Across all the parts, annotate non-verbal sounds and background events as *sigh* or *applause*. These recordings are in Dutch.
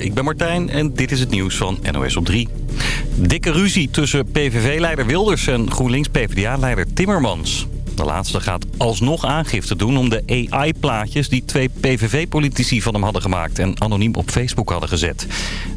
Ik ben Martijn en dit is het nieuws van NOS op 3. Dikke ruzie tussen PVV-leider Wilders en GroenLinks-PVDA-leider Timmermans. De laatste gaat alsnog aangifte doen om de AI-plaatjes die twee PVV-politici van hem hadden gemaakt en anoniem op Facebook hadden gezet.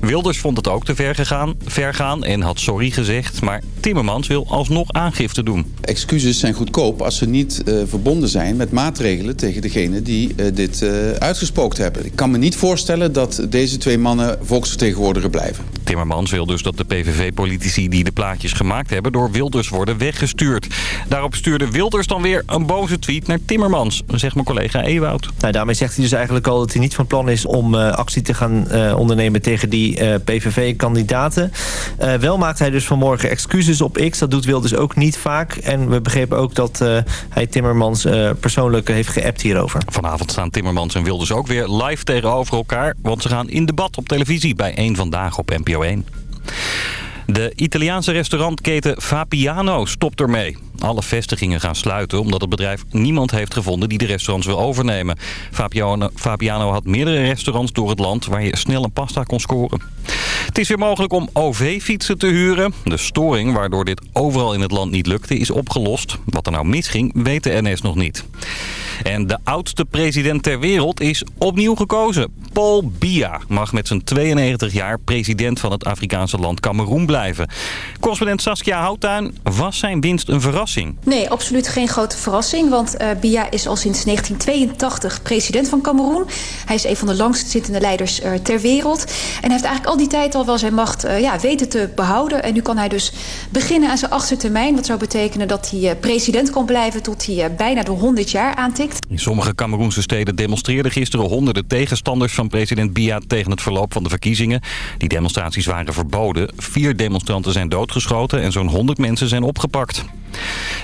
Wilders vond het ook te ver, gegaan, ver gaan en had sorry gezegd, maar Timmermans wil alsnog aangifte doen. Excuses zijn goedkoop als ze niet uh, verbonden zijn met maatregelen tegen degene die uh, dit uh, uitgespookt hebben. Ik kan me niet voorstellen dat deze twee mannen volksvertegenwoordiger blijven. Timmermans wil dus dat de PVV-politici die de plaatjes gemaakt hebben door Wilders worden weggestuurd. Daarop stuurde Wilders dan weer een boze tweet naar Timmermans, zegt mijn collega Ewoud. Nou, daarmee zegt hij dus eigenlijk al dat hij niet van plan is om uh, actie te gaan uh, ondernemen tegen die uh, PVV-kandidaten. wel maakt hij dus vanmorgen excuses op X. Dat doet Wilders ook niet vaak. En we begrepen ook dat hij Timmermans persoonlijk heeft geappt hierover. Vanavond staan Timmermans en Wilders ook weer live tegenover elkaar. Want ze gaan in debat op televisie bij één Vandaag op NPO 1. De Italiaanse restaurantketen Fabiano stopt ermee. Alle vestigingen gaan sluiten omdat het bedrijf niemand heeft gevonden die de restaurants wil overnemen. Fabiano, Fabiano had meerdere restaurants door het land waar je snel een pasta kon scoren. Het is weer mogelijk om OV-fietsen te huren. De storing waardoor dit overal in het land niet lukte is opgelost. Wat er nou misging weet de NS nog niet. En de oudste president ter wereld is opnieuw gekozen. Paul Biya mag met zijn 92 jaar president van het Afrikaanse land Cameroen blijven. Correspondent Saskia Houttuin, was zijn winst een verrassing? Nee, absoluut geen grote verrassing. Want uh, Biya is al sinds 1982 president van Cameroen. Hij is een van de langstzittende leiders uh, ter wereld. En hij heeft eigenlijk al die tijd al wel zijn macht uh, ja, weten te behouden. En nu kan hij dus beginnen aan zijn achtste termijn. Wat zou betekenen dat hij president kan blijven tot hij bijna de 100 jaar aantikt. In sommige Cameroense steden demonstreerden gisteren honderden tegenstanders van president Biya tegen het verloop van de verkiezingen. Die demonstraties waren verboden. Vier demonstranten zijn doodgeschoten en zo'n 100 mensen zijn opgepakt.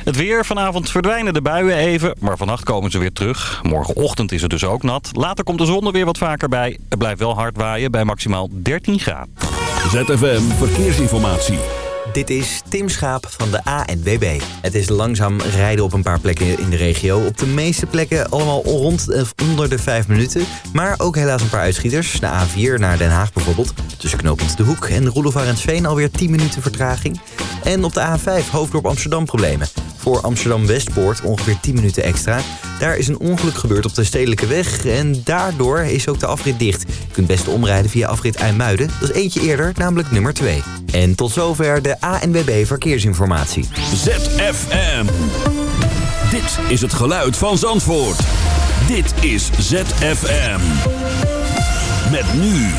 Het weer. Vanavond verdwijnen de buien even, maar vannacht komen ze weer terug. Morgenochtend is het dus ook nat. Later komt de zon er weer wat vaker bij. Het blijft wel hard waaien bij maximaal 13 graden. ZFM Verkeersinformatie. Dit is Tim Schaap van de ANWB. Het is langzaam rijden op een paar plekken in de regio. Op de meeste plekken allemaal rond onder de 5 minuten. Maar ook helaas een paar uitschieters. De A4 naar Den Haag bijvoorbeeld. Tussen knooppunt De Hoek en Roelof Arendsveen alweer 10 minuten vertraging. En op de A5 Hoofddorp Amsterdam problemen. Voor Amsterdam Westpoort ongeveer 10 minuten extra. Daar is een ongeluk gebeurd op de Stedelijke Weg. En daardoor is ook de afrit dicht. Je kunt best omrijden via afrit IJmuiden. Dat is eentje eerder, namelijk nummer 2. En tot zover de ANWB Verkeersinformatie. ZFM. Dit is het geluid van Zandvoort. Dit is ZFM. Met nu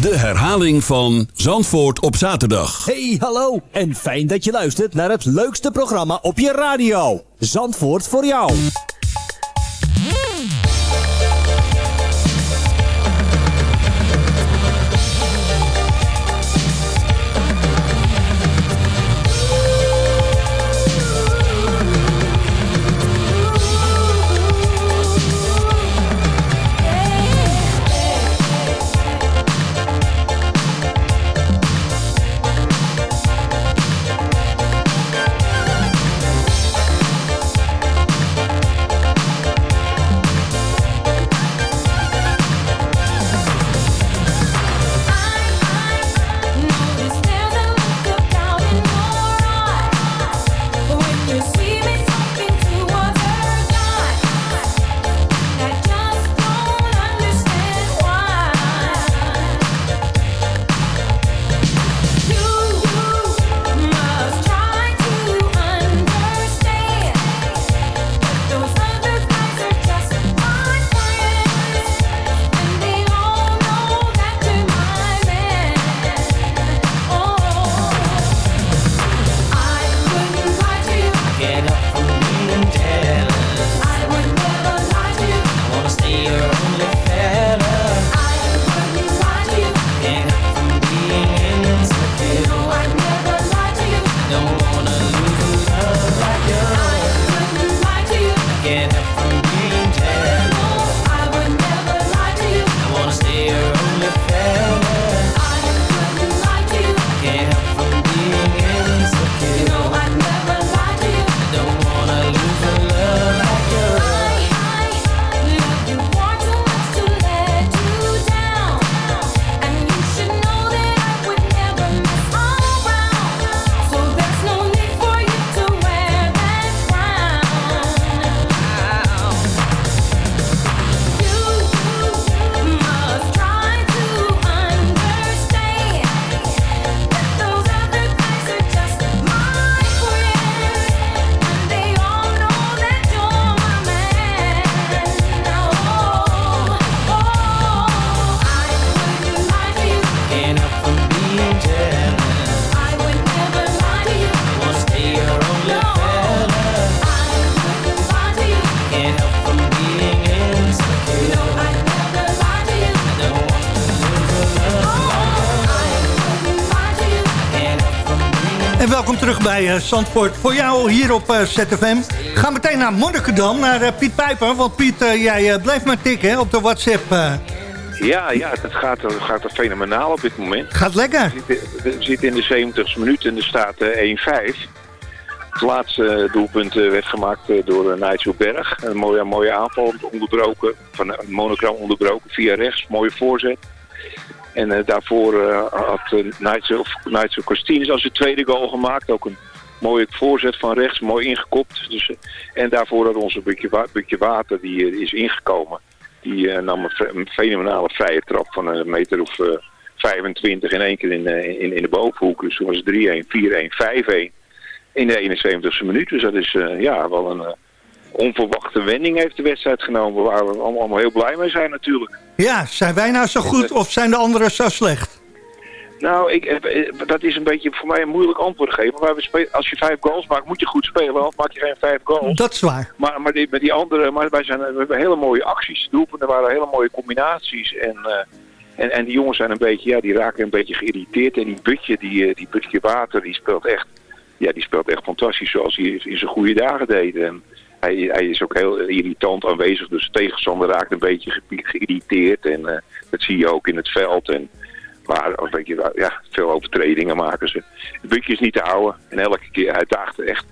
de herhaling van Zandvoort op zaterdag. Hey, hallo en fijn dat je luistert naar het leukste programma op je radio. Zandvoort voor jou. Terug bij uh, Zandvoort. Voor jou hier op uh, ZFM. Ga meteen naar Monnikendam, naar uh, Piet Pijper. Want Piet, jij blijft maar tikken op de WhatsApp. Ja, ja, het gaat, het gaat er fenomenaal op dit moment. Gaat lekker. We zitten, in de 70ste minuut en er staat 1-5. Het laatste doelpunt werd gemaakt door Nigel Berg. Een mooie, mooie aanval onderbroken, van een onderbroken via rechts. Mooie voorzet. En uh, daarvoor uh, had uh, Nigel, Nigel als zijn tweede goal gemaakt. Ook een mooie voorzet van rechts, mooi ingekopt. Dus, en daarvoor had onze Bukje, Bukje Water, die is ingekomen. Die nam een, een, fenomenale vrije trap van een meter of 25 in één keer in, in, in de bovenhoek. Dus toen was het 3-1, 4-1, 5-1 in de 71ste minuut. Dus dat is ja, wel een onverwachte wending heeft de wedstrijd genomen. Waar we allemaal heel blij mee zijn natuurlijk. Ja, zijn wij nou zo goed of zijn de anderen zo slecht? Nou, ik, eh, dat is een beetje voor mij een moeilijk antwoord geven. Maar als je vijf goals maakt, moet je goed spelen. Anders maak je geen vijf goals. Dat is waar. Maar, maar die, met die andere, maar wij zijn, we hebben hele mooie acties. er waren hele mooie combinaties. En, uh, en, en die jongens zijn een beetje, ja, die raken een beetje geïrriteerd. En die Butje, die, die Butje Water, die speelt echt, ja, die speelt echt fantastisch zoals hij in zijn goede dagen deed. En, hij, hij, is ook heel irritant aanwezig, dus de tegenstander raakt een beetje geïrriteerd. En uh, dat zie je ook in het veld. En waar een beetje, ja, veel overtredingen maken ze. Het bukje is niet te houden. En elke keer, hij daagt echt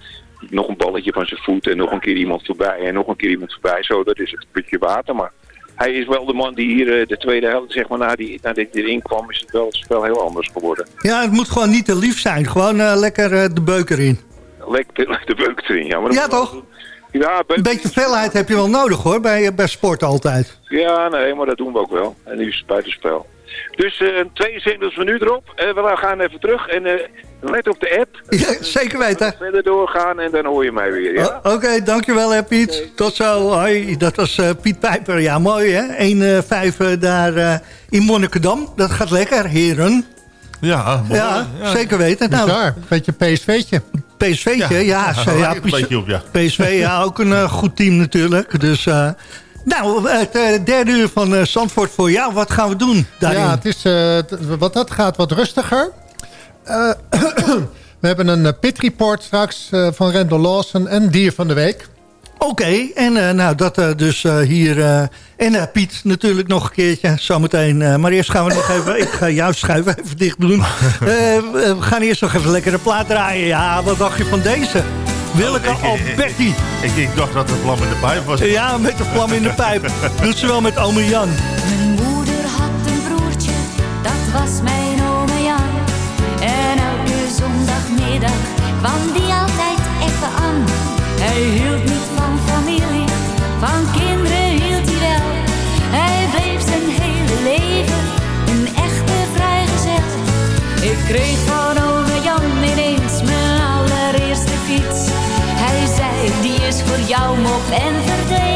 nog een balletje van zijn voet en nog een keer iemand voorbij en nog een keer iemand voorbij. Zo, dat is het putje water. Maar hij is wel de man die hier uh, de tweede helft, zeg maar, na die, na dit erin kwam, is het wel het spel heel anders geworden. Ja, het moet gewoon niet te lief zijn. Gewoon uh, lekker de beuk erin. Lekker de beuk erin, ja. Maar ja, toch? Ja, een beetje felheid heb je wel nodig hoor, bij, bij sport altijd. Ja, nee, maar dat doen we ook wel. En nu is het buitenspel. Dus uh, 72 minuten erop. Uh, we gaan even terug en uh, let op de app. *laughs* Ja, zeker weten. Verder doorgaan en dan hoor je mij weer. Ja? Oké, okay, dankjewel hè, Piet. Okay. Tot zo. Hoi, dat was uh, Piet Pijper. Ja, mooi hè. 1-5 daar in Monnikendam. Dat gaat lekker, heren. Ja, mooi. ja, ja, zeker weten. Nou, Bizar. Beetje PSV'tje. PSV'tje, ja. ja, ja, ja, op, ja. PSV, ja, ook een uh, goed team natuurlijk. Dus, uh, nou, het uh, derde uur van uh, Zandvoort voor jou. Wat gaan we doen daarin? Ja, het is, wat dat gaat wat rustiger. *coughs* we hebben een pit report straks van Randall Lawson en dier van de week. Oké, okay, en uh, nou, dat uh, dus uh, hier... en Piet natuurlijk nog een keertje, zometeen. maar eerst gaan we nog even... ik ga jouw schuif even dicht doen. we gaan eerst nog even lekker een plaat draaien. Ja, wat dacht je van deze? Willeke oh, Alberti. Ik, ik, dacht dat het vlam in de pijp was. Ja, met de vlam in de pijp. *laughs* Doet ze wel met ome Jan. Mijn moeder had een broertje, dat was mijn ome Jan. En elke zondagmiddag kwam die jou mop en verdween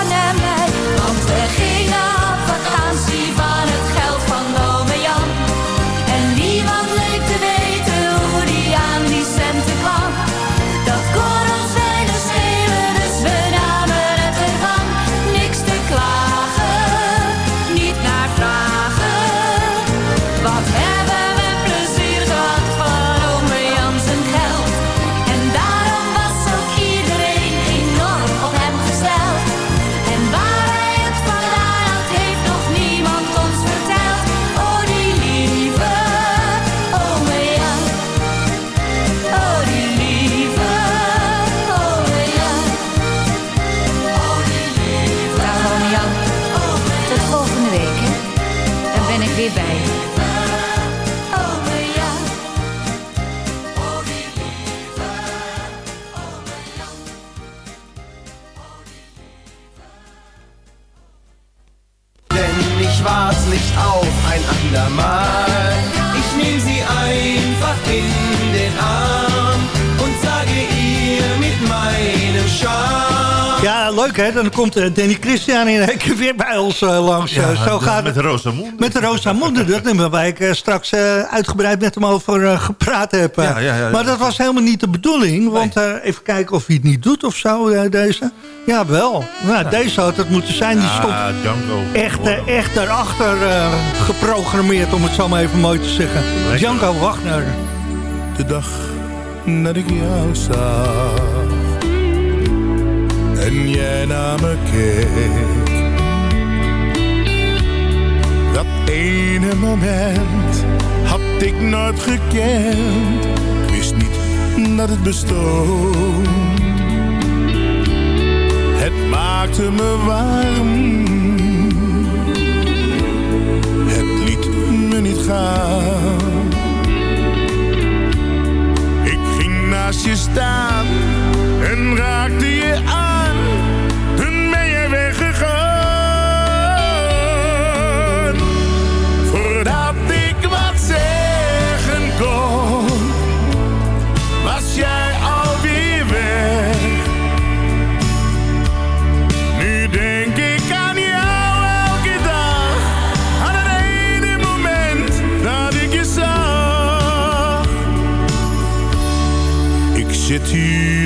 en la mar. Leuk hè. Dan komt eh, Danny Christian in één keer weer bij ons eh, langs. Ja, Eh, zo met- gaat met het. Rosamunde. Met de Rosamunde. Dat nummer waar ik straks eh, uitgebreid met hem over gepraat heb. Ja, ja, ja. maar dat was helemaal niet de bedoeling. Want even kijken of hij het niet doet of zo, deze. Ja, wel. Nou, Deze had het moeten zijn. Die stond Ja, Django. echt, echt daarachter eh, geprogrammeerd, om het zo maar even mooi te zeggen. Django Wagner. de dag dat ik jou zag en jij naar me keek. Dat ene moment had ik nooit gekend. Ik wist niet dat het bestond. Het maakte me warm. Het liet me niet gaan. Ik ging naast je staan en raakte je aan.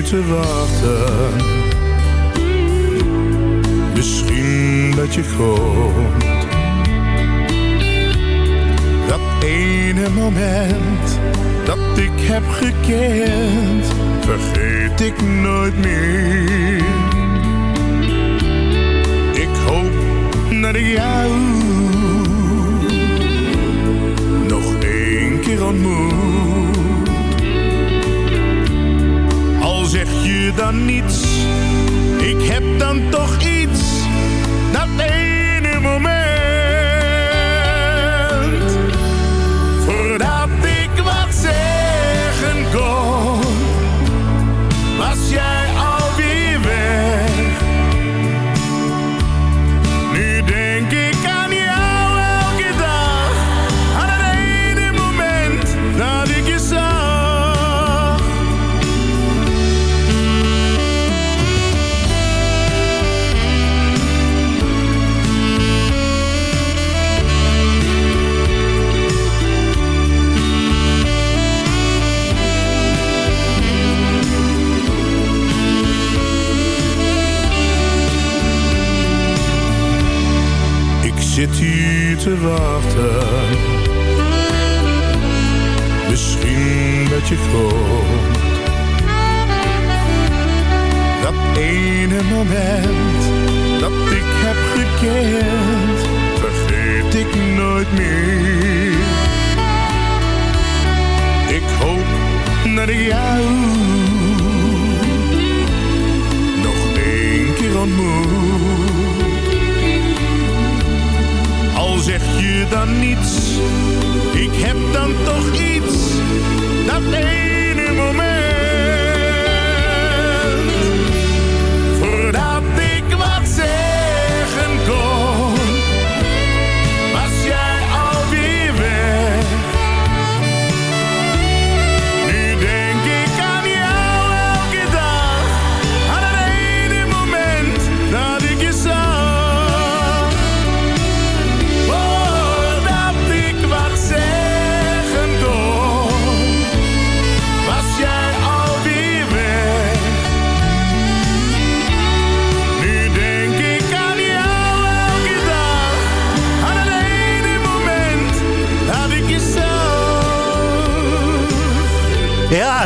Te wachten. Misschien dat je komt. Dat ene moment dat ik heb gekend, vergeet ik nooit meer. Ik hoop dat ik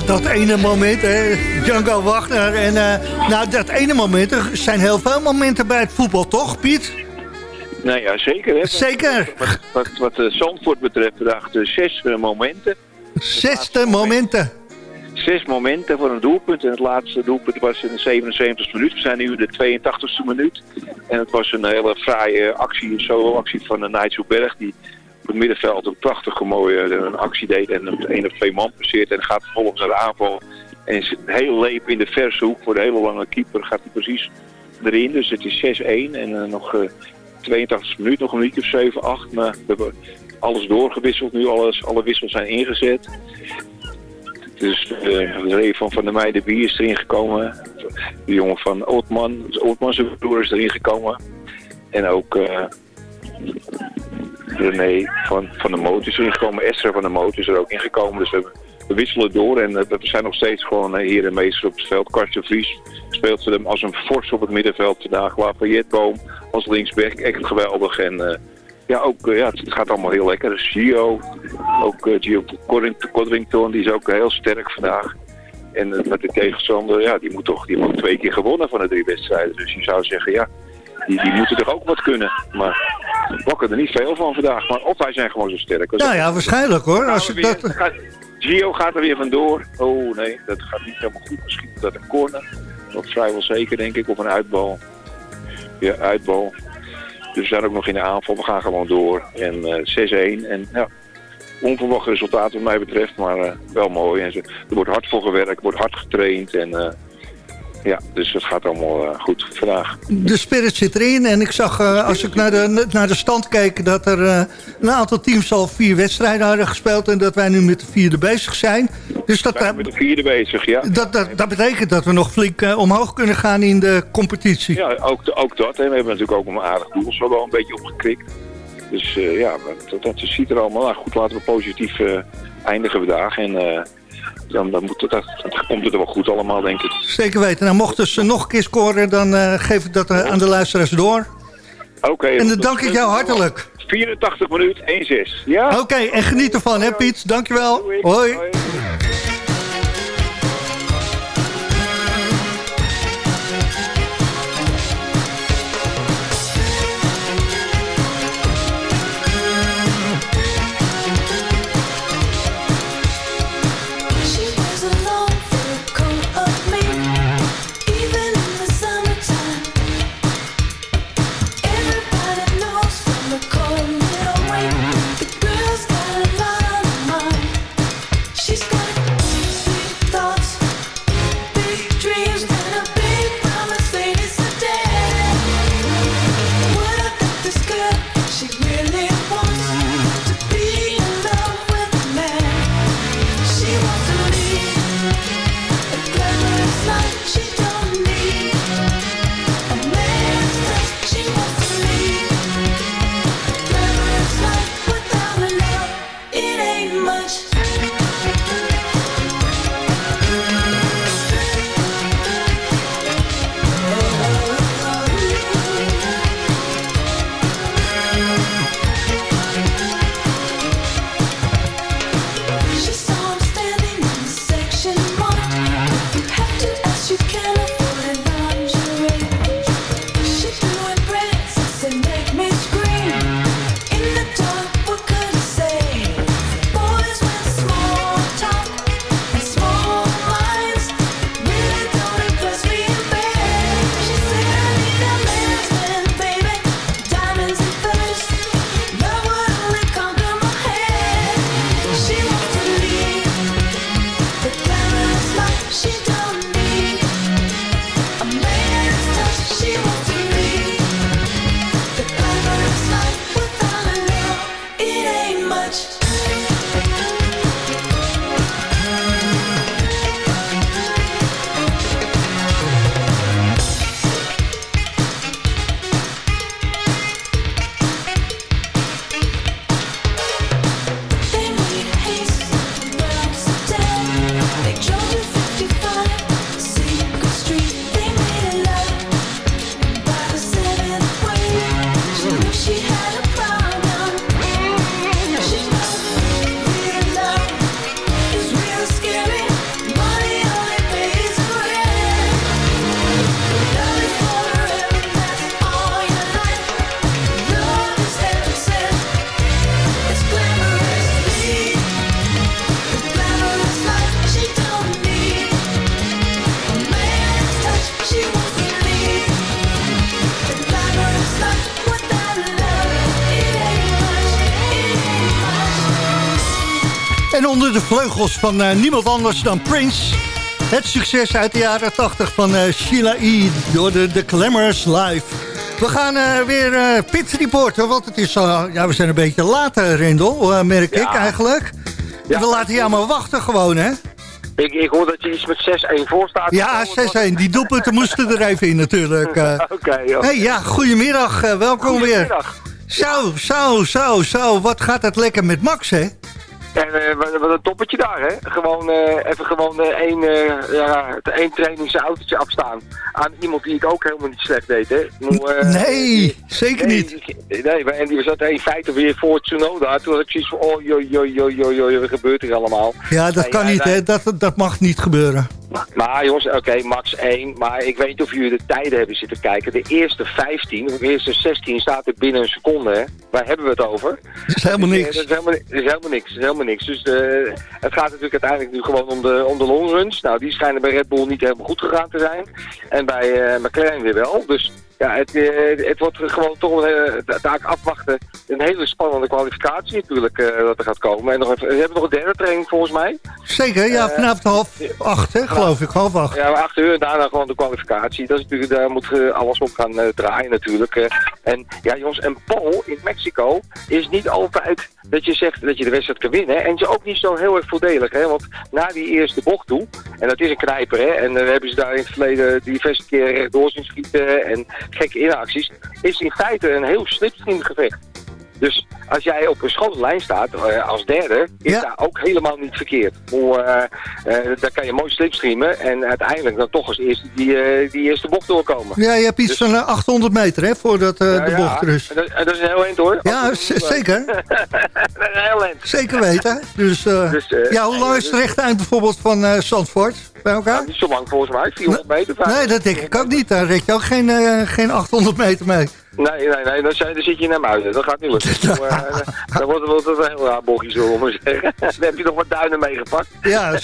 dat ene moment, hè. Django Wagner. En eh, nou, dat ene moment, er zijn heel veel momenten bij het voetbal, toch, Piet? Nou ja, zeker. Hè? Zeker. Wat, wat, wat eh, Zandvoort betreft, de zes eh, momenten. Zesde momenten. Zes momenten voor een doelpunt. En het laatste doelpunt was in de 77e minuut. We zijn nu in de 82e minuut. En het was een hele fraaie actie, een solo-actie van Nigel Berg. Die het middenveld een prachtige mooie eh, een actie deed. En een, of twee man passeert. En gaat vervolgens naar de aanval. En is heel leep in de verse hoek voor de hele lange keeper. Gaat hij precies erin. Dus het is 6-1. En eh, nog eh 82 minuut, nog een minuut of 7, 8. Maar we hebben alles doorgewisseld nu. Alles, alle wissels zijn ingezet. Dus eh, reden van Van der Meijden Bier is erin gekomen. De jongen van zijn broer is erin gekomen. En ook eh, René van, van de Moot is erin gekomen. Esther van de Moot is er ook ingekomen. Dus we, we wisselen door en eh, we zijn nog steeds gewoon eh, hier en meester op het veld. Karsten Vries speelt voor hem als een fors op het middenveld vandaag. Lafayette Boom als linksback, echt geweldig. En eh, ja, ook, ja, het gaat allemaal heel lekker. Gio, ook eh, Gio Codrington, die is ook heel sterk vandaag. En met de tegenstander, ja, die moet toch die heeft twee keer gewonnen van de drie wedstrijden. Dus je zou zeggen, ja, die, die moeten toch ook wat kunnen. Maar we pakken er niet veel van vandaag. Maar of wij zijn gewoon zo sterk. Nou ja, waarschijnlijk hoor. Als dat, gaat- Gio gaat er weer vandoor. Oh nee, dat gaat niet helemaal goed. Misschien is dat een corner. Dat vrijwel zeker, denk ik. Of een uitbal. Ja, uitbal. Dus we zijn ook nog in de aanval. We gaan gewoon door. En eh 6-1. En ja, onverwacht resultaat wat mij betreft. Maar eh, wel mooi. En ze, er wordt hard voor gewerkt. Er wordt hard getraind. En eh, ja, dus het gaat allemaal eh, goed vandaag. de spirit zit erin. En ik zag, eh, als ik naar de, naar de stand keek... dat er eh, een aantal teams al vier wedstrijden hadden gespeeld... en dat wij nu met de vierde bezig zijn. Dus dat, We zijn met de vierde bezig, ja. dat, dat, dat betekent dat we nog flink omhoog kunnen gaan in de competitie. Ja, ook, ook dat. Hè. We hebben natuurlijk ook een aardig doel zo wel een beetje opgekrikt. Dus ja, dat, dat ziet er allemaal nou, goed. Laten we positief eindigen vandaag. En dan, dan, moet het, dan komt het er wel goed allemaal, denk ik. Zeker weten. Nou, mochten ze nog een keer scoren, dan eh, geef ik dat eh, aan de luisteraars door. Oké. En dan dank ik jou hartelijk. 84 minuut, 1-6. Ja? Oké, en geniet ervan, hè Piet. Dankjewel. Hoi. De vleugels van eh, niemand anders dan Prince. Het succes uit de jaren 80 van eh, Sheila E. door de, de Glamorous Live. We gaan eh, weer eh pit reporten, want het is, ja, we zijn een beetje later, Rendel, merk ik eigenlijk. we laten jou maar wachten gewoon, hè? Ik, ik hoor dat je iets met 6-1 voor staat. Ja, 6-1. Die doelpunten *laughs* moesten er even in natuurlijk. *laughs* Oké, joh. hey, ja, goedemiddag. welkom weer. Goedemiddag. Zo, zo, zo, zo. Wat gaat het lekker met Max, hè? En eh, wat, een toppetje daar, hè? Gewoon eh, even gewoon eh, één, ja, één trainingsautootje afstaan aan iemand die ik ook helemaal niet slecht deed, hè? Nee, zeker nee, niet. Nee, maar- en die zat in feite weer voor Tsunoda. Toen had ik zoiets van, oh, joi, joi, joi, wat gebeurt hier allemaal? Ja, dat kan niet, hè? Dat, dat mag niet gebeuren. Maar jongens, oké, max 1. Maar ik weet niet of jullie de tijden hebben zitten kijken. De eerste 15, of de eerste 16 staat er binnen een seconde. Hè. Waar hebben we het over? Dat is helemaal Dus, eh, niks. Dat is helemaal, dat is helemaal niks. Dat is helemaal niks. Dus eh, het gaat natuurlijk uiteindelijk nu gewoon om de, om de longruns. Nou, die schijnen bij Red Bull niet helemaal goed gegaan te zijn. En bij eh, McLaren weer wel. Dus ja, het, eh, het wordt gewoon toch uh, taak afwachten. Een hele spannende kwalificatie natuurlijk eh, dat er gaat komen. En nog even, we hebben nog een derde training volgens mij. Zeker, ja, Eh, vanavond half acht, hè, geloof ik. Half acht. Ja, acht uur en daarna gewoon de kwalificatie. Dat is natuurlijk, daar moet eh, alles op gaan eh, draaien natuurlijk. eh. en ja jongens, en Paul in Mexico is niet altijd dat je zegt dat je de wedstrijd kan winnen. En is ook niet zo heel erg voordelig. Hè? Want na die eerste bocht toe, en dat is een knijper, hè? en dan hebben ze daar in het verleden diverse keer rechtdoor zien schieten en gekke inacties, is in feite een heel slipstream gevecht. Dus als jij op een schone lijn staat eh, als derde, is daar ook helemaal niet verkeerd. Hoe, eh, eh, daar kan je mooi slipstreamen en uiteindelijk dan toch als eerste die, die eerste bocht doorkomen. Ja, je hebt iets van eh, 800 meter, hè, voordat Ja, de ja. bocht er is. En dat, dat is een heel eind hoor. Ja, zeker. *laughs* dat is een heel eind. Zeker weten. Dus, Dus, ja, hoe lang is het rechte eind bijvoorbeeld van Zandvoort bij elkaar? Niet zo lang volgens mij, 400 meter. Nee, dat denk ik ook niet. Daar red je ook geen, geen 800 meter mee. Nee, nee, nee, dan, zit je naar muiden. Dat gaat niet lukken. *laughs* Dan, eh, dan wordt wordt het een heel raar bochtje, zullen we maar zeggen. *laughs* Dan heb je nog wat duinen meegepakt. Ja,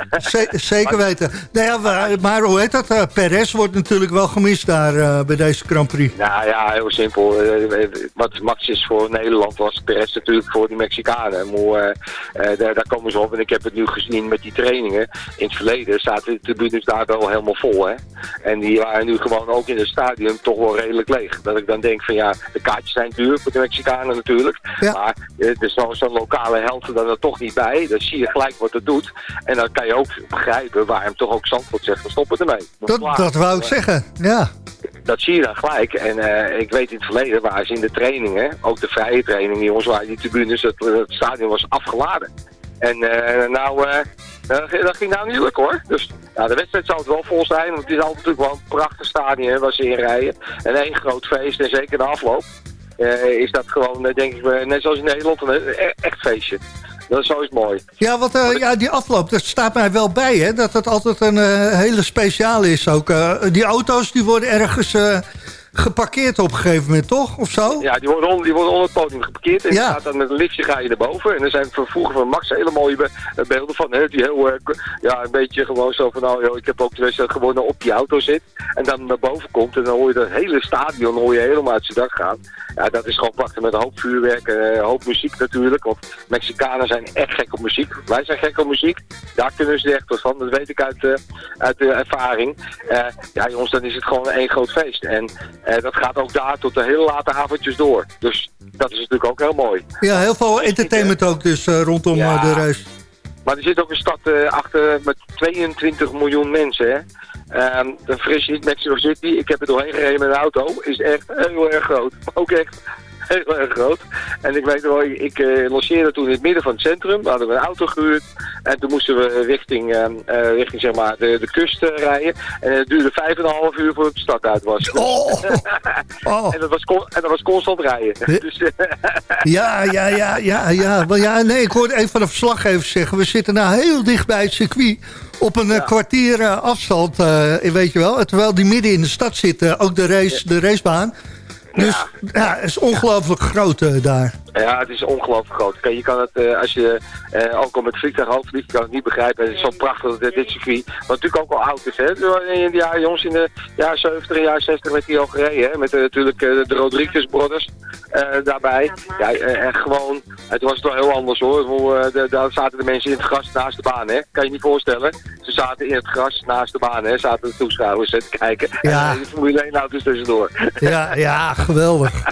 *laughs* zeker weten. Ja, maar, maar hoe heet dat? Eh, Perez wordt natuurlijk wel gemist daar eh, bij deze Grand Prix. Nou ja, heel simpel. Wat Max is voor Nederland was Perez natuurlijk voor de Mexicanen. Maar, daar, daar komen ze op. En ik heb het nu gezien met die trainingen. In het verleden zaten de tribunes daar wel helemaal vol. Hè? En die waren nu gewoon ook in het stadion toch wel redelijk leeg. Dat ik dan denk van ja, de kaartjes zijn duur voor de Mexicanen natuurlijk. Maar eh, er is nog zo'n lokale held er dan toch niet bij. Dan zie je gelijk wat het doet. En dan kan je ook begrijpen waarom toch ook Zandvoort zegt, we stoppen ermee. Dat, dat wou ik zeggen, ja. Dat zie je dan gelijk. En eh, ik weet in het verleden waren ze in de trainingen, ook de vrije trainingen, jongens, waar die tribunes, het, het stadion was afgeladen. En eh, nou, eh, dat, dat ging nou niet lukken hoor. Dus nou, de wedstrijd zal het wel vol zijn, want het is altijd natuurlijk wel een prachtig stadion waar ze in rijden. En één groot feest en zeker de afloop. eh, is dat gewoon, eh, denk ik, eh, net zoals in Nederland, een e- echt feestje. Dat is sowieso mooi. Ja, want ja, die afloop, dat staat mij wel bij, hè. Dat het altijd een hele speciale is ook. Die auto's, die worden ergens geparkeerd op een gegeven moment, toch? Of zo? Ja, die worden, onder, die worden onder het podium geparkeerd. En Ja. je gaat dan met een liftje ga je naar boven. En er zijn van vroeger van Max hele mooie be- eh, beelden van. Hè, die heel, eh, ja, een beetje gewoon zo van, nou joh, ik heb ook de wedstrijd gewonnen op die auto zit. En dan naar boven komt en dan hoor je dat hele stadion hoor je helemaal uit zijn dak gaan. Ja, dat is gewoon prachtig met een hoop vuurwerk, en een hoop muziek natuurlijk. Want Mexicanen zijn echt gek op muziek. Wij zijn gek op muziek. Daar kunnen ze echt wat van. Dat weet ik uit, eh, uit de ervaring. Eh, ja jongens, dan is het gewoon één groot feest. En eh, dat gaat ook daar tot de hele late avondjes door. Dus dat is natuurlijk ook heel mooi. Ja, heel veel entertainment ook dus eh, rondom Ja. eh, de race. Maar er zit ook een stad eh, achter met 22 miljoen mensen. Hè? Ehm, de fris niet Mexico City. Ik heb er doorheen gereden met een auto. Is echt heel erg groot. Ook echt heel erg groot. En ik weet wel, ik, ik eh, logeerde toen in het midden van het centrum. We hadden we een auto gehuurd. En toen moesten we richting, ehm, eh, richting zeg maar, de, de kust eh, rijden. En het duurde vijf en een half uur voordat de stad uit was. *laughs* en, dat was en dat was constant rijden. Dus, *laughs* Ja, ja, ja, ja, ja. Wel, ja nee, ik hoorde een van de verslaggevers zeggen... we zitten nou heel dicht bij het circuit... op een eh, kwartier eh, afstand, eh, weet je wel. Terwijl die midden in de stad zit, eh, ook de, race, de racebaan. Dus ja, het is ongelooflijk groot eh, daar. Ja, het is ongelooflijk groot. Kijk, je kan het, eh, als je eh, ook al met vliegtuig hoofd vliegt, kan het niet begrijpen. Het is zo prachtig, dit, dit circuit. Wat natuurlijk ook al oud is, hè. In de jaren, jongens, in de jaren 70 en jaren 60 werd hij al gereden, hè. Met eh, natuurlijk eh, de Rodriguez Brothers eh, daarbij. Ja, en gewoon, het was toch heel anders, hoor. Eh, Daar zaten de mensen in het gras naast de baan, hè. Kan je niet voorstellen. Ze zaten in het gras naast de baan, hè. Zaten de toeschouwers hè, te kijken. Ja. En *laughs* de Formule 1 auto's tussendoor. Ja, ja, geweldig. *laughs*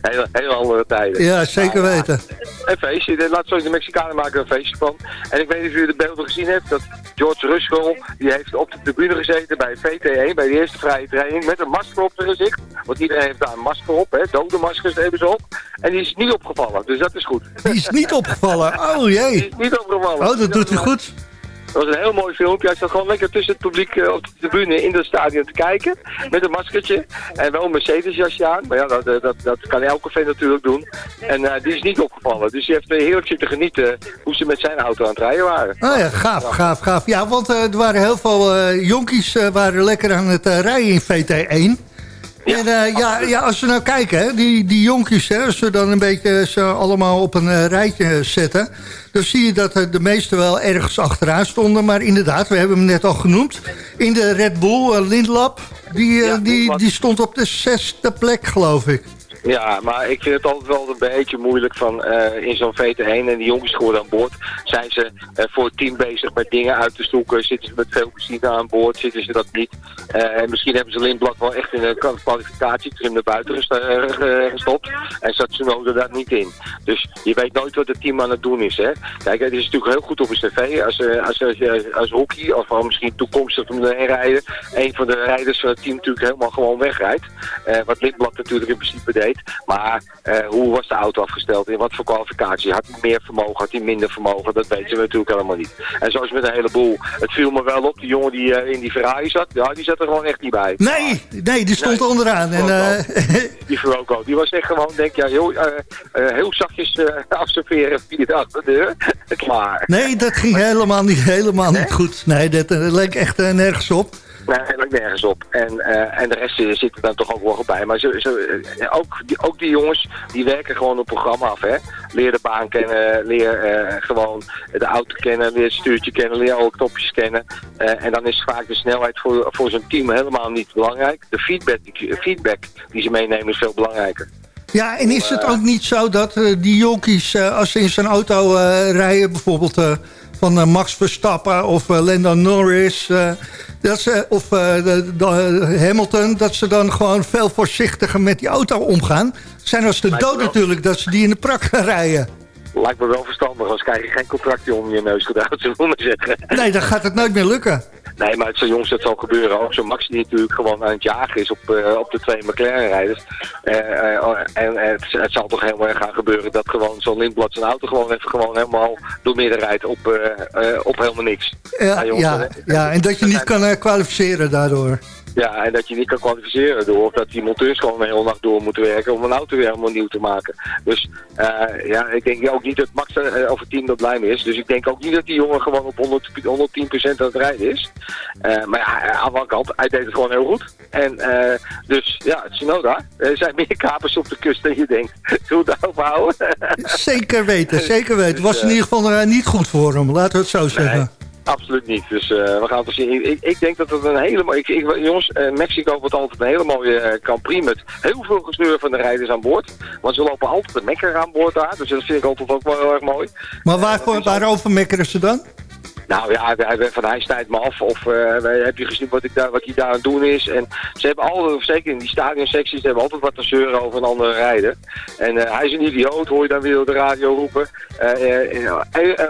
Hele, hele andere tijden. Ja, zeker weten. Een feestje. Laat zo de Mexicanen maken een feestje van. En ik weet niet of jullie de beelden gezien hebt. Dat George Russell, die heeft op de tribune gezeten bij VT1, bij de eerste vrije training, met een masker op zijn gezicht. Want iedereen heeft daar een masker op, hè. Dode maskers hebben ze op. En die is niet opgevallen, dus dat is goed. Die is niet opgevallen. Oh Die jee. is niet opgevallen. Oh, dat doet hij goed. Dat was een heel mooi filmpje. Hij zat gewoon lekker tussen het publiek eh, op de tribune in het stadion te kijken. Met een maskertje. En wel een Mercedes jasje aan. Maar ja, dat, eh, dat, dat kan elke fan natuurlijk doen. En eh, die is niet opgevallen. Dus die heeft eh, heerlijk zitten genieten hoe ze met zijn auto aan het rijden waren. Oh ja, gaaf, gaaf, gaaf. Ja, want eh, er waren heel veel jonkies waren lekker aan het rijden in VT1. En eh, ja, ja, als we nou kijken, hè, die, die jonkies, hè, als we dan een beetje ze allemaal op een eh, rijtje zetten... dan zie je dat eh, de meesten wel ergens achteraan stonden. Maar inderdaad, we hebben hem net al genoemd. In de Red Bull, eh, Lindlap, die, eh, die, die stond op de zesde plek, geloof ik. Ja, maar ik vind het altijd wel een beetje moeilijk van eh, in zo'n VT1 en die jongens geworden aan boord. Zijn ze eh, voor het team bezig met dingen uit te zoeken? Zitten ze met veel benzine aan boord? Zitten ze dat niet? Eh, en misschien hebben ze Lindblad wel echt in een kwalificatietrim naar buiten gest- ge- gestopt. En zat Tsunoda daar niet in. Dus je weet nooit wat het team aan het doen is. Hè? Kijk, het is natuurlijk heel goed op een cv. Als, als, als, als, hockey, of wel misschien toekomstig om te rijden, een van de rijders van het team natuurlijk helemaal gewoon wegrijdt. Wat Lindblad natuurlijk in principe deed. Maar eh, hoe was de auto afgesteld? In wat voor kwalificatie? Had hij meer vermogen? Had hij minder vermogen? Dat weten we natuurlijk helemaal niet. En zoals met een heleboel. Het viel me wel op, die jongen die eh, in die Ferrari zat, ja, die zat er gewoon echt niet bij. Nee, nee, die stond onderaan. En, eh, *laughs* Die Verroco, die was echt gewoon, denk ja, heel, heel zachtjes eh afserveren via de achterdeur. *laughs* Klaar. nee, dat ging helemaal niet, helemaal niet goed. Nee, dat leek echt nergens op. Nee, helemaal nergens op. En, eh, en de rest eh, zit er dan toch ook wel bij. Maar zo, zo, eh, ook, die, ook die jongens, die werken gewoon een programma af. Hè? Leer de baan kennen, leer gewoon de auto kennen, leer het stuurtje kennen, leer alle knopjes kennen. En dan is vaak de snelheid voor, voor zo'n team helemaal niet belangrijk. De feedback, die, feedback die ze meenemen is veel belangrijker. Ja, en is het ook niet zo dat die jonkies, als ze in zijn auto rijden... bijvoorbeeld van eh, Max Verstappen of eh, Lando Norris... eh, dat ze, of de, de- Hamilton, dat ze dan gewoon veel voorzichtiger met die auto omgaan. Zijn als de Lijkt dood natuurlijk dat ze die in de prak gaan rijden. Lijkt me wel verstandig, als krijg je geen contractje om je neus gedaan, zullen we zeggen. Nee, dan gaat het nooit meer lukken. Nee, maar het zal jongens, dat zal gebeuren. Ook zo'n Max die natuurlijk gewoon aan het jagen is op, eh, op de twee McLaren-rijders. Eh, eh, en het, het zal toch helemaal erg gaan gebeuren dat gewoon zo'n Lindblad zijn auto gewoon even gewoon helemaal door midden rijdt op, op helemaal niks. Ja, jongens, ja, ja, en dat je niet kan kwalificeren daardoor. Ja, en dat je niet kan kwalificeren door, of dat die monteurs gewoon een hele nacht door moeten werken om een auto weer helemaal nieuw te maken. Dus eh, ja, ik denk ook niet dat Max eh, of het team dat blij mee is. Dus ik denk ook niet dat die jongen gewoon op 100, 110% aan het rijden is. Eh, maar ja, aan de kant, hij deed het gewoon heel goed. En eh, dus ja, Tsunoda, er zijn meer kapers op de kust dan je denkt. *laughs* Het daarop houden? Zeker weten, zeker weten. Het was in eh, ieder geval niet goed voor hem, laten we het zo zeggen. Absoluut niet. Dus eh, we gaan het zien. Ik, ik denk dat het een hele mooie... Ik, ik, jongens, eh, Mexico wordt altijd een hele mooie Grand Prix met heel veel gezeur van de rijders aan boord. Want ze lopen altijd een mekker aan boord daar. Dus dat vind ik altijd ook wel heel erg mooi. Maar waarvoor, waarover mekkeren ze dan? Nou ja, hij, hij- van hij snijdt me af. Of eh, heb je gezien wat, ik daar, wat hij daar aan het doen is? En ze hebben altijd, zeker in die stadionsecties, ze hebben altijd wat te over een andere rijder. En eh, hij is een idioot, hoor je dan weer op de radio roepen. Eh,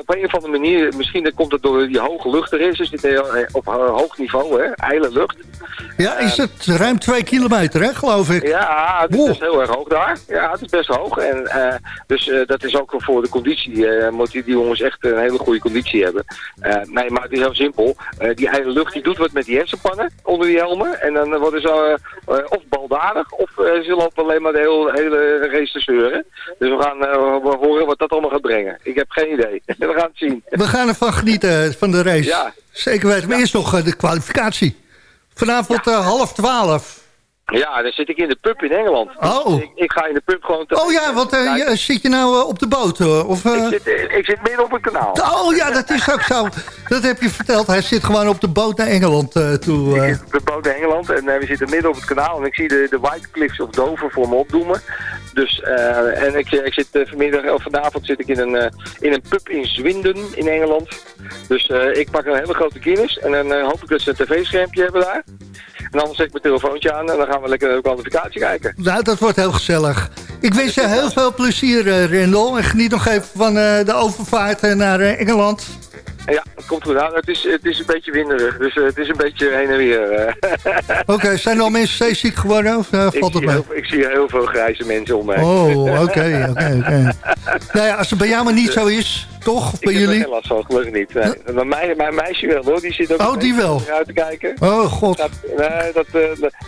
op een of andere manier, misschien komt het door die hoge lucht er is. Heel, eh, op ho- hoog niveau, hè? Eile lucht. Ja, is het ruim twee kilometer, hè, geloof ik? Ja, het is best heel erg hoog daar. Ja, het is best hoog. En, eh, dus eh, dat is ook wel voor de conditie. eh moeten die jongens echt een hele goede conditie hebben. Nee, maar het is heel simpel. Die ijle lucht die doet wat met die hersenpannen onder die helmen. En dan worden ze of baldadig of ze lopen alleen maar de hele, hele race te zeuren. Dus we gaan we horen wat dat allemaal gaat brengen. Ik heb geen idee. *laughs* we gaan het zien. We gaan ervan genieten van de race. Ja. Zeker weten. Maar eerst nog de kwalificatie. Vanavond eh, half twaalf. Ja, dan zit ik in de pub in Engeland. Oh. Ik, ik ga in de pub gewoon... Oh ja, want eh, zit je nou eh, op de boot? eh, of, eh? Ik, zit, ik zit midden op het kanaal. Oh ja, dat is ook zo. Dat heb je verteld. Hij zit gewoon op de boot naar Engeland eh, toe. eh. de boot naar Engeland en eh, we zitten midden op het kanaal en ik zie de, de White Cliffs of Dover voor me opdoemen. Dus, eh, en ik, ik zit eh, vanmiddag, of vanavond zit ik in een, eh, in een pub in Swindon in Engeland. Dus eh, ik pak een hele grote Guinness en dan eh, hoop ik dat ze een tv-schermpje hebben daar. En dan zet ik mijn telefoontje aan en dan gaan we lekker naar de kwalificatie kijken. Nou, dat wordt heel gezellig. Ik wens je heel veel plezier, eh, Rendel. En geniet nog even van eh, de overvaart eh, naar Engeland. En ja, het komt goed. Nou, het, is, het is een beetje winderig, dus het is een beetje heen en weer. *laughs* Oké, zijn er al mensen zeeziek geworden? Of ik, valt het zie mee? heel, ik zie heel veel grijze mensen om mij. Oh, *laughs* oké, oké, oké. Nou ja, als het bij jou maar niet zo is, toch? Of bij ik heb jullie? last van, gelukkig niet. Nee. Maar mijn, mijn meisje wel hoor, die zit ook Oh, die wel? uit te kijken. Oh, god. Dat, nee, dat,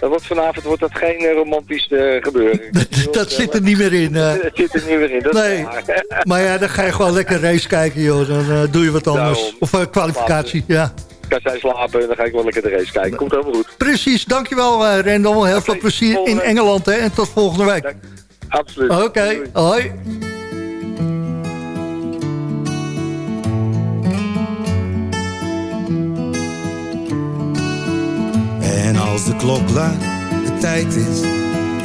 dat, wordt vanavond wordt dat geen romantisch eh, gebeuren. *laughs* Dat zit er niet meer in. eh. Het zit er niet meer in, dat Nee. is waar. *laughs* Maar ja, dan ga je gewoon lekker race kijken, joh. Dan eh, doe je wat anders. Daarom. Of eh, kwalificatie, ja. Kan zij slapen en dan ga ik wel lekker de race kijken. Komt helemaal goed. Precies, dankjewel eh Rendel. Heel veel plezier in Engeland hè, en tot volgende week. Absoluut. Oké, hoi. En als de klok luidt, de tijd is,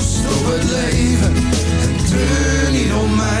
Op het leven en treur niet om mij.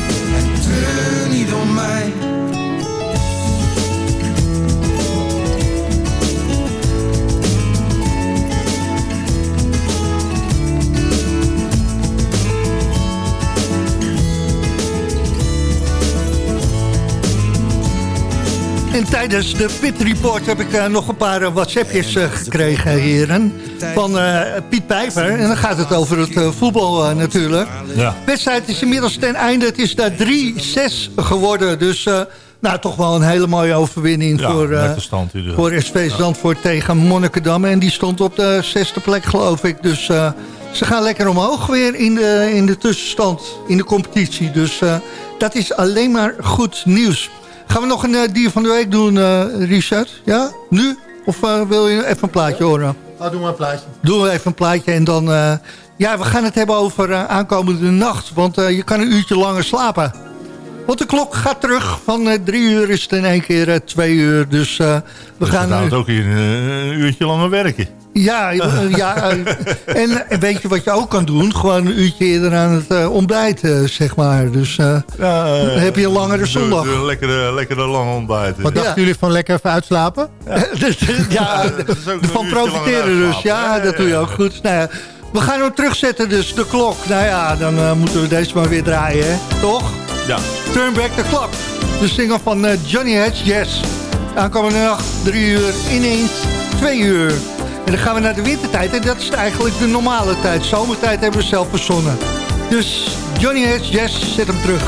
En tijdens de Pit Report heb ik eh, nog een paar eh, WhatsAppjes eh, gekregen, heren. Van Piet Pijper. En dan gaat het over het voetbal natuurlijk. Ja. De wedstrijd is inmiddels ten einde. Het is daar 3-6 geworden. Dus nou, toch wel een hele mooie overwinning Ja, voor, stand dus. voor SV Ja. Zandvoort tegen Monnikendam. En die stond op de zesde plek, geloof ik. Dus ze gaan lekker omhoog weer in de, in de tussenstand, in de competitie. Dus dat is alleen maar goed nieuws. Gaan we nog een eh, dier van de week doen, eh, Richard? Ja? Nu? Of eh, wil je even een plaatje horen? Ah, doe maar een plaatje. Doen we even een plaatje en dan... ja, we gaan het hebben over aankomende nacht. Want je kan een uurtje langer slapen. Want de klok gaat terug. Van eh, drie uur is het in één keer eh, twee uur. Dus eh, we Dus gaan... dat nu- houdt ook hier een uurtje langer werken. ja, *laughs* ja en weet je wat je ook kan doen? Gewoon een uurtje eerder aan het eh, ontbijt, eh, zeg maar. Dus eh, dan heb je een langere zondag. Een lekkere, lekkere lange ontbijt. Wat dachten jullie van lekker even uitslapen? ja, *laughs* *laughs* is ook ervan een uurtje profiteren dus. Ja, dat doe je ook goed. Nou ja, we gaan hem terugzetten dus, de klok. Nou ja, dan moeten we deze maar weer draaien, hè? toch? Ja. Turn back the clock. De single van eh, Johnny Hedge, Yes. Aankomende nacht, drie uur, ineens twee uur. En dan gaan we naar de wintertijd. En dat is eigenlijk de normale tijd. Zomertijd hebben we zelf verzonnen. Dus Johnny Hedge, Yes, zet hem terug.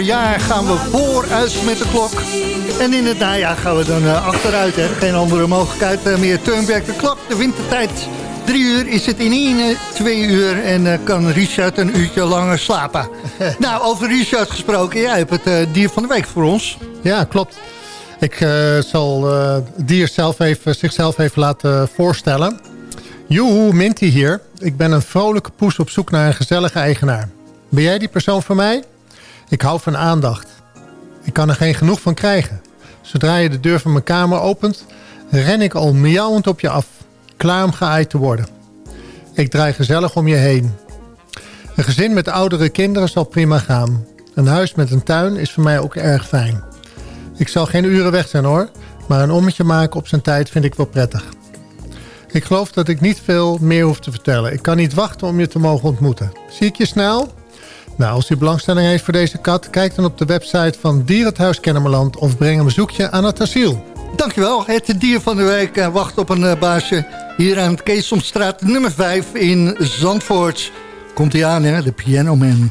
Voorjaar gaan we vooruit met de klok. En in het najaar gaan we dan eh, achteruit. Hè. Geen andere mogelijkheid eh, meer. Turn back de klok. De wintertijd. Drie uur is het in één, twee uur. En eh, kan Richard een uurtje langer slapen. *laughs* nou, over Richard gesproken. Jij hebt het dier van de week voor ons. Ja, klopt. Ik zal het dier zelf even, zichzelf even laten voorstellen. Joehoe, Minty hier. Ik ben een vrolijke poes op zoek naar een gezellige eigenaar. Ben jij die persoon voor mij? Ik hou van aandacht. Ik kan er geen genoeg van krijgen. Zodra je de deur van mijn kamer opent, ren ik al miauwend op je af. Klaar om geaaid te worden. Ik draai gezellig om je heen. Een gezin met oudere kinderen zal prima gaan. Een huis met een tuin is voor mij ook erg fijn. Ik zal geen uren weg zijn hoor, maar een ommetje maken op zijn tijd vind ik wel prettig. Ik geloof dat ik niet veel meer hoef te vertellen. Ik kan niet wachten om je te mogen ontmoeten. Zie ik je snel? Nou, als u belangstelling heeft voor deze kat... kijk dan op de website van Dierenthuis Kennemerland... of breng een bezoekje aan het asiel. Dankjewel. Het dier van de week eh, wacht op een eh, baasje. Hier aan Keesomstraat nummer 5 in Zandvoort. Komt hij aan, hè? De Piano Man.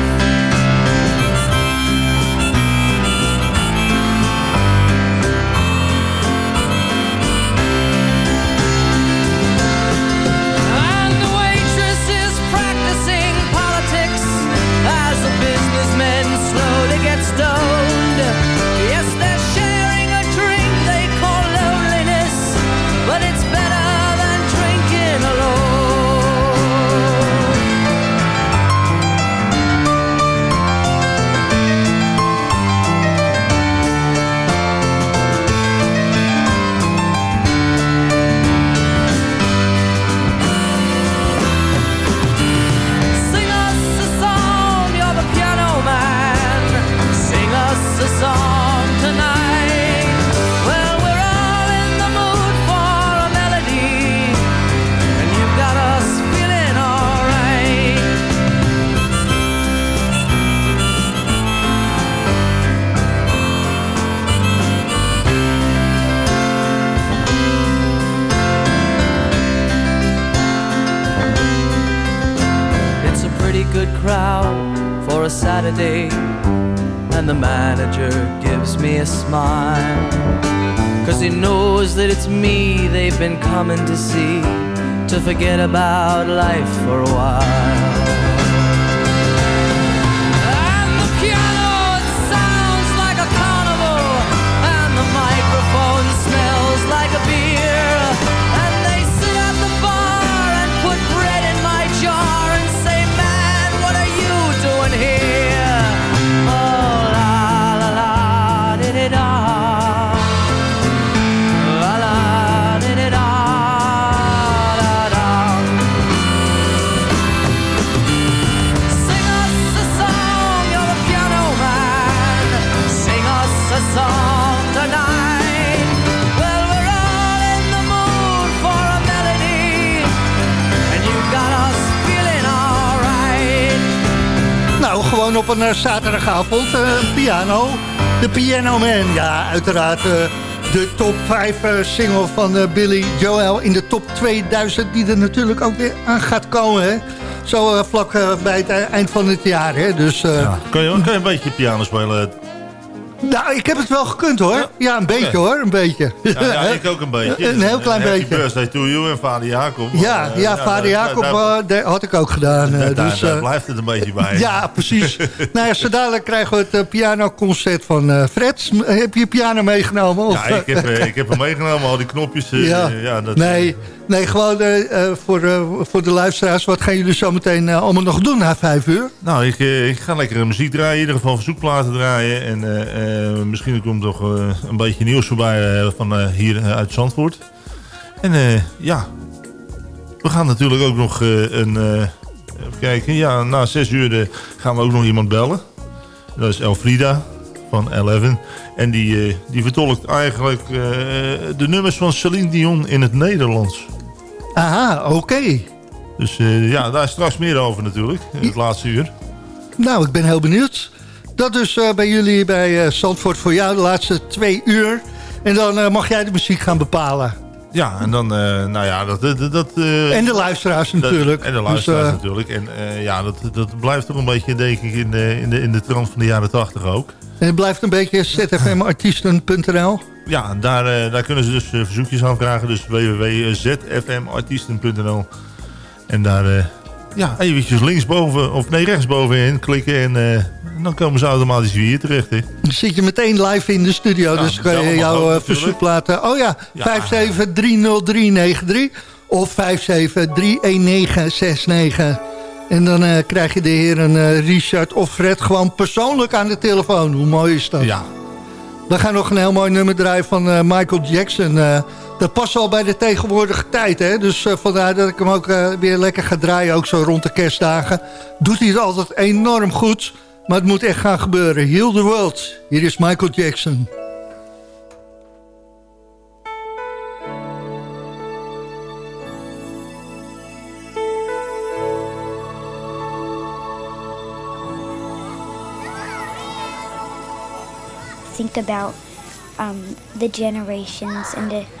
Coming to see to forget about life for a while. Een eh, zaterdagavond, eh, piano. De Piano Man, ja, uiteraard eh, de top 5 single van Billy Joel in de top 2000... die er natuurlijk ook weer aan gaat komen, hè. Zo vlak bij het eind van het jaar, hè. Dus, eh, Kan je, kan je een beetje piano spelen? Nou, ik heb het wel gekund, hoor. Ja, een beetje, hoor, een beetje. Ja, ja, *laughs* ik ook een beetje. Een heel klein Happy beetje. birthday to you en vader Jacob. Ja, Eh, ja, vader daar- Jacob daar- eh, dat had ik ook gedaan. *laughs* eh, daar- daar- dus, daar eh, blijft het een beetje bij. *laughs* Ja, precies. nou ja, zo dadelijk krijgen we het eh, pianoconcert van eh Fred. Heb je piano meegenomen? Of, Ja, ik heb, eh, ik heb hem meegenomen, al die knopjes. eh, Ja. dat, nee, nee, gewoon eh, eh, voor, eh, voor de luisteraars. Wat gaan jullie zo meteen eh, allemaal nog doen na vijf uur? Nou, ik, eh, ik ga lekker muziek draaien, in ieder geval verzoekplaten draaien. En eh, eh, misschien komt nog eh, een beetje nieuws voorbij eh, van eh, hier eh, uit Zandvoort. En eh, ja, we gaan natuurlijk ook nog eh, een... eh, even kijken, ja, na zes uur eh, gaan we ook nog iemand bellen. Dat is Elfrida van Eleven. En die, eh, die vertolkt eigenlijk eh, de nummers van Celine Dion in het Nederlands. Aha, oké. Dus eh, ja, daar is straks meer over natuurlijk, in het laatste uur. Nou, ik ben heel benieuwd. Dat dus bij jullie bij eh Zandvoort voor jou de laatste twee uur. En dan eh, mag jij de muziek gaan bepalen. Ja, en dan, nou ja, dat... dat, En de luisteraars natuurlijk. en de luisteraars Dus, eh, natuurlijk. En ja, dat, dat blijft toch een beetje, denk ik, in de, in de, in de trant van de jaren tachtig ook. En het blijft een beetje zfmartiesten.nl. Ja, daar, daar kunnen ze dus verzoekjes aanvragen. Dus www.zfmartiesten.nl En daar, ja, eventjes linksboven, of nee, rechtsbovenin klikken. En eh, dan komen ze automatisch weer hier terecht, hè. Dan zit je meteen live in de studio. Ja, dus kan je jouw eh, natuurlijk. verzoekplaten... Oh ja, Ja. 5730393 of 5731969. En dan eh, krijg je de heren eh, Richard of Fred gewoon persoonlijk aan de telefoon. Hoe mooi is dat? Ja. We gaan nog een heel mooi nummer draaien van eh, Michael Jackson. Dat past al bij de tegenwoordige tijd. Hè? Dus eh, vandaar dat ik hem ook eh, weer lekker ga draaien. Ook zo rond de kerstdagen. Doet hij het altijd enorm goed. Maar het moet echt gaan gebeuren. Heal the world. Hier is Michael Jackson. think about um, the generations and to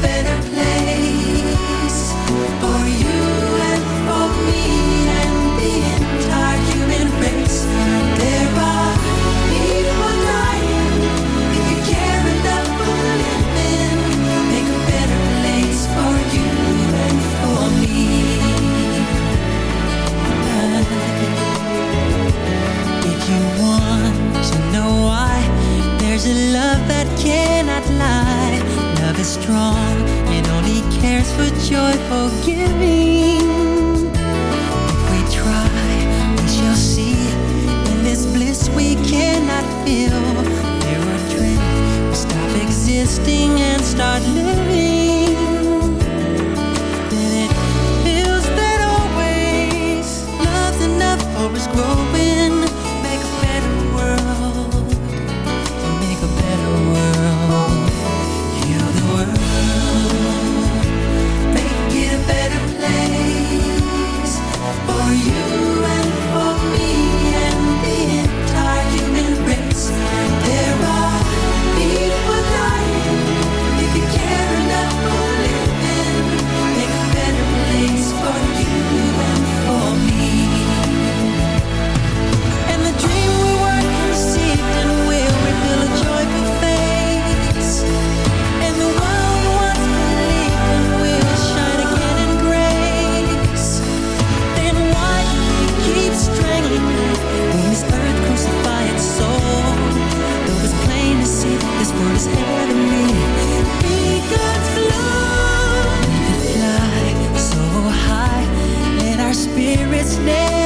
better place for joyful giving. If we try, we shall see. In this bliss we cannot feel. There are dreams. We stop existing and start living. Then it feels that always love's enough for us growing. name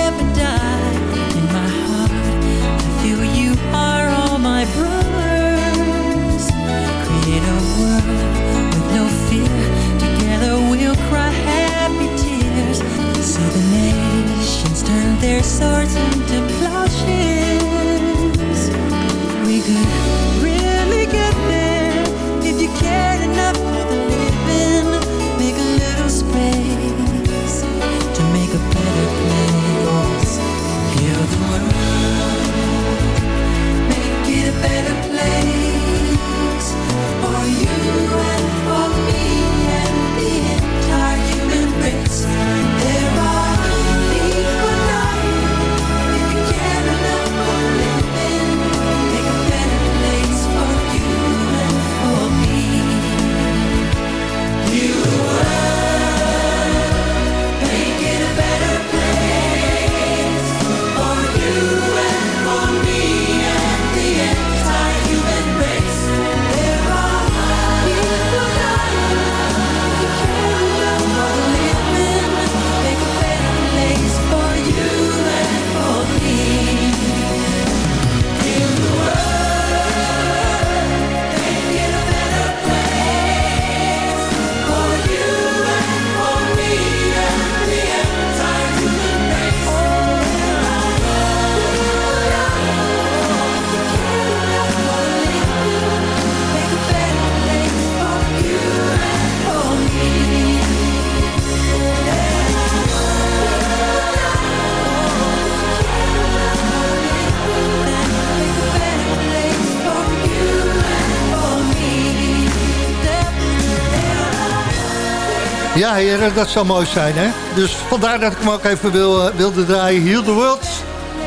Ja, heren, dat zou mooi zijn, hè? Dus vandaar dat ik hem ook even wil, eh, wilde draaien. Heal the World,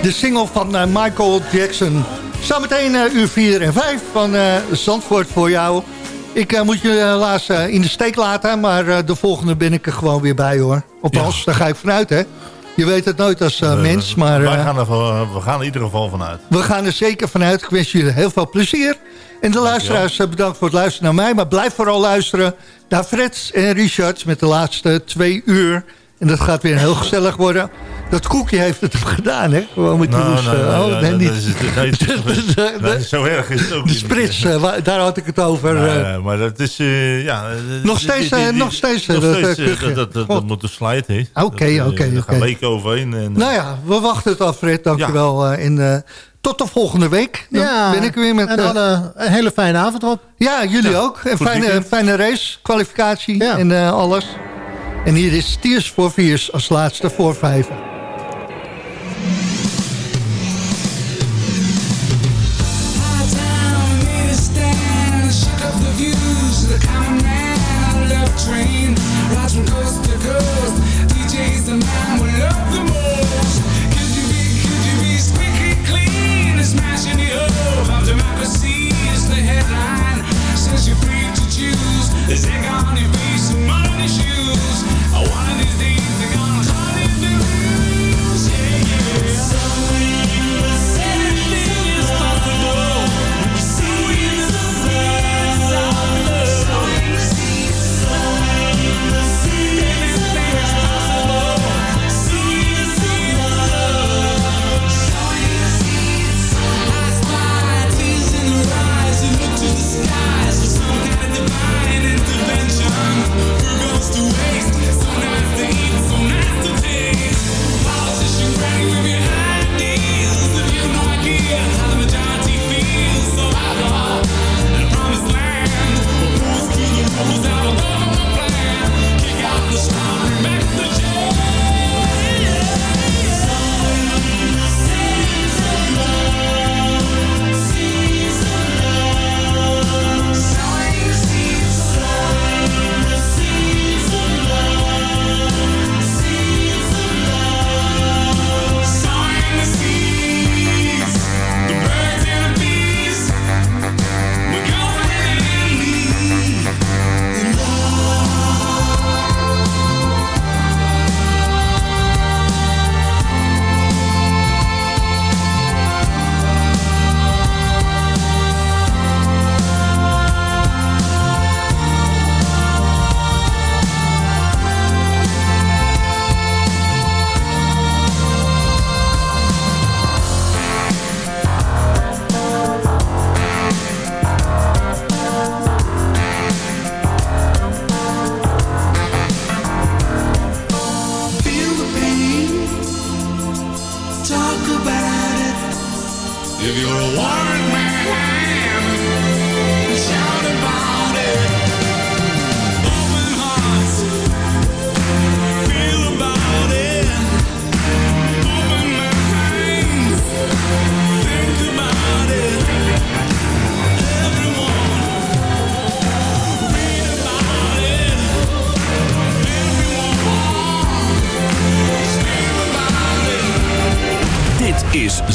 de single van eh, Michael Jackson. Zometeen eh, uur 4 en 5 van eh, Zandvoort voor jou. Ik moet je helaas in de steek laten, maar de volgende ben ik er gewoon weer bij, hoor. Althans, daar ga ik vanuit, hè? Je weet het nooit als mens, maar... Wij gaan er, we gaan er in ieder geval vanuit. we gaan er zeker vanuit. Ik wens jullie heel veel plezier. En de luisteraars, eh, bedankt voor het luisteren naar mij. Maar blijf vooral luisteren naar Freds en Richard met de laatste twee uur. En dat gaat weer heel gezellig worden. Dat koekje heeft het gedaan, hè? Gewoon met die Nou, nou, nou, oh, nee, dat niet. *laughs* zo erg is het ook De sprits, eh, daar had ik het over. Nee, eh. maar dat is, ja... Nog die- steeds, die- die- die- nog steeds, nog dat, dat, moet de slide, hè. Oké, oké, Daar gaan oké. weken overheen. En, Nou ja, we wachten het af, Fred. Dankjewel. en eh, tot de volgende week. Dan Ja, ben ik weer met... en eh, alle, een hele fijne avond op. Ja, jullie ook. Een fijne, fijne race, kwalificatie en eh, alles. En hier is Tears for Fears als laatste voor vijf.